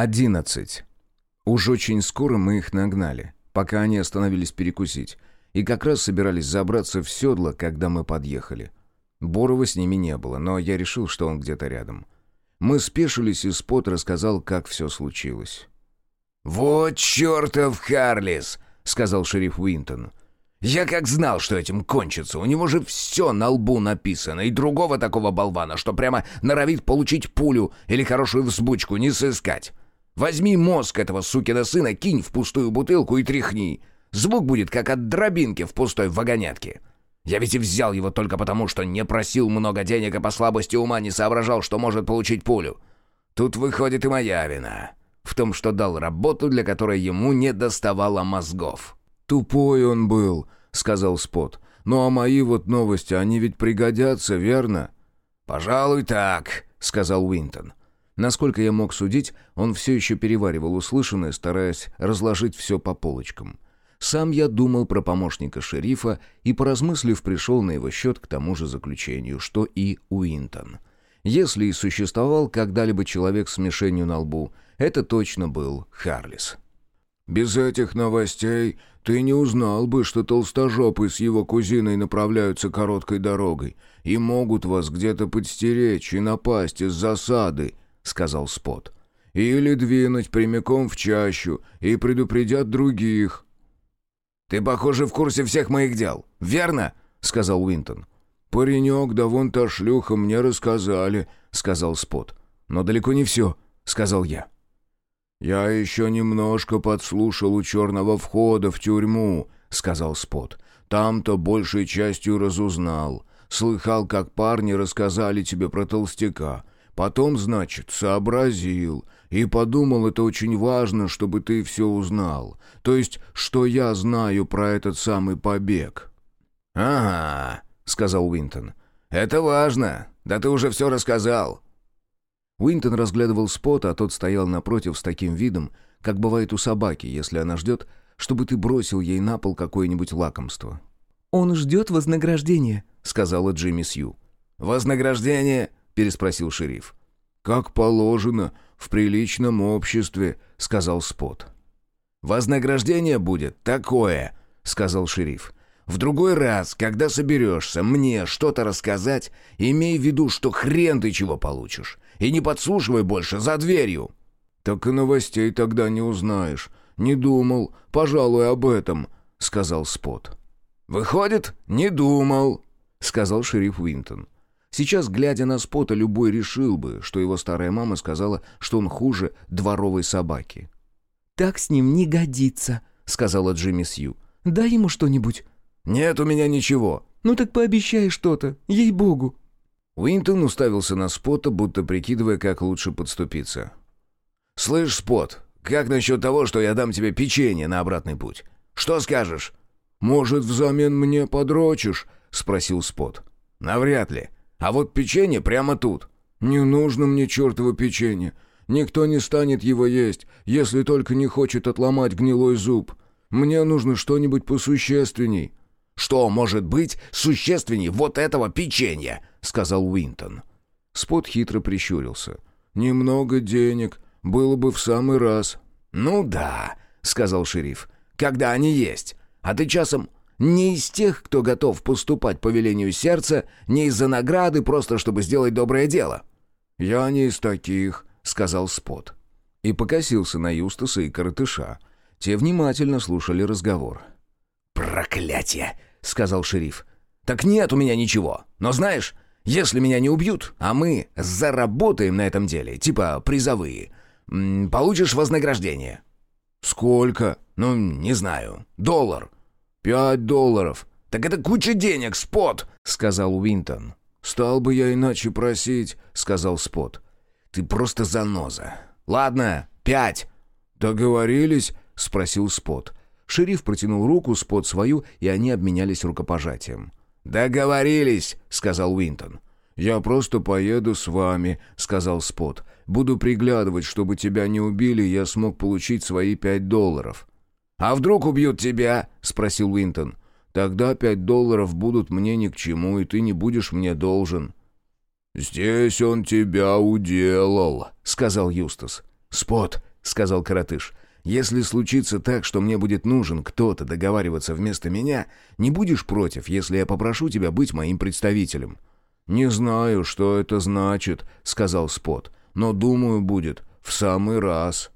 11. Уж очень скоро мы их нагнали, пока они остановились перекусить, и как раз собирались забраться в седло, когда мы подъехали. Борова с ними не было, но я решил, что он где-то рядом. Мы спешились, и Спот рассказал, как все случилось. «Вот чертов Харлис!» — сказал шериф Уинтон. «Я как знал, что этим кончится. У него же все на лбу написано, и другого такого болвана, что прямо норовит получить пулю или хорошую взбучку, не сыскать. Возьми мозг этого сукина сына, кинь в пустую бутылку и тряхни. Звук будет, как от дробинки в пустой вагонетке. Я ведь и взял его только потому, что не просил много денег и по слабости ума не соображал, что может получить пулю. Тут выходит и моя вина. В том, что дал работу, для которой ему не доставало мозгов. «Тупой он был», — сказал Спот. «Ну а мои вот новости, они ведь пригодятся, верно?» «Пожалуй, так», — сказал Уинтон. Насколько я мог судить, он все еще переваривал услышанное, стараясь разложить все по полочкам. Сам я думал про помощника шерифа и, поразмыслив, пришел на его счет к тому же заключению, что и Уинтон. Если и существовал когда-либо человек с мишенью на лбу, это точно был Харлис. «Без этих новостей ты не узнал бы, что толстожопы с его кузиной направляются короткой дорогой и могут вас где-то подстеречь и напасть из засады», сказал Спот. «Или двинуть прямиком в чащу и предупредят других». «Ты, похоже, в курсе всех моих дел, верно?» — сказал Уинтон. «Паренек, да вон та шлюха мне рассказали», — сказал Спот. «Но далеко не все», — сказал я. «Я еще немножко подслушал у черного входа в тюрьму», — сказал Спот. «Там-то большей частью разузнал. Слыхал, как парни рассказали тебе про толстяка. Потом, значит, сообразил и подумал, это очень важно, чтобы ты все узнал. То есть, что я знаю про этот самый побег». «Ага», — сказал Уинтон. «Это важно. Да ты уже все рассказал». Уинтон разглядывал Спота, а тот стоял напротив с таким видом, как бывает у собаки, если она ждет, чтобы ты бросил ей на пол какое-нибудь лакомство. «Он ждет вознаграждения», — сказала Джимми Сью. «Вознаграждение?» Переспросил шериф. «Как положено, в приличном обществе», — сказал Спот. «Вознаграждение будет такое», — сказал шериф. «В другой раз, когда соберешься мне что-то рассказать, имей в виду, что хрен ты чего получишь, и не подслушивай больше за дверью». «Так и новостей тогда не узнаешь. Не думал, пожалуй, об этом», — сказал Спот. «Выходит, не думал», — сказал шериф Уинтон. Сейчас, глядя на Спота, любой решил бы, что его старая мама сказала, что он хуже дворовой собаки. «Так с ним не годится», — сказала Джимми Сью. «Дай ему что-нибудь». «Нет у меня ничего». «Ну так пообещай что-то, ей-богу». Уинтон уставился на Спота, будто прикидывая, как лучше подступиться. «Слышь, Спот, как насчет того, что я дам тебе печенье на обратный путь? Что скажешь?» «Может, взамен мне подрочишь?» — спросил Спот. «Навряд ли. А вот печенье прямо тут». «Не нужно мне чертово печенье. Никто не станет его есть, если только не хочет отломать гнилой зуб. Мне нужно что-нибудь посущественней». «Что может быть существенней вот этого печенья?» — сказал Уинтон. Спот хитро прищурился. «Немного денег. Было бы в самый раз». «Ну да», — сказал шериф. «Когда они есть. А ты часом не из тех, кто готов поступать по велению сердца, не из-за награды, просто чтобы сделать доброе дело». «Я не из таких», — сказал Спот. И покосился на Юстаса и Коротыша. Те внимательно слушали разговор. «Проклятие!» — сказал шериф. «Так нет у меня ничего. Но знаешь, если меня не убьют, а мы заработаем на этом деле, типа призовые, получишь вознаграждение». «Сколько?» «Ну, не знаю. Доллар». «Пять долларов». «Так это куча денег, Спот!» — сказал Уинтон. «Стал бы я иначе просить», — сказал Спот. «Ты просто заноза. Ладно, пять». «Договорились?» — спросил Спот. Шериф протянул руку, Спот свою, и они обменялись рукопожатием. «Договорились», — сказал Уинтон. «Я просто поеду с вами», — сказал Спот. «Буду приглядывать, чтобы тебя не убили, я смог получить свои пять долларов». «А вдруг убьют тебя?» — спросил Уинтон. «Тогда пять долларов будут мне ни к чему, и ты не будешь мне должен». «Здесь он тебя уделал», — сказал Юстас. «Спот, — сказал Каратыш. «Если случится так, что мне будет нужен кто-то договариваться вместо меня, не будешь против, если я попрошу тебя быть моим представителем?» «Не знаю, что это значит», — сказал Спот, — «но, думаю, будет в самый раз».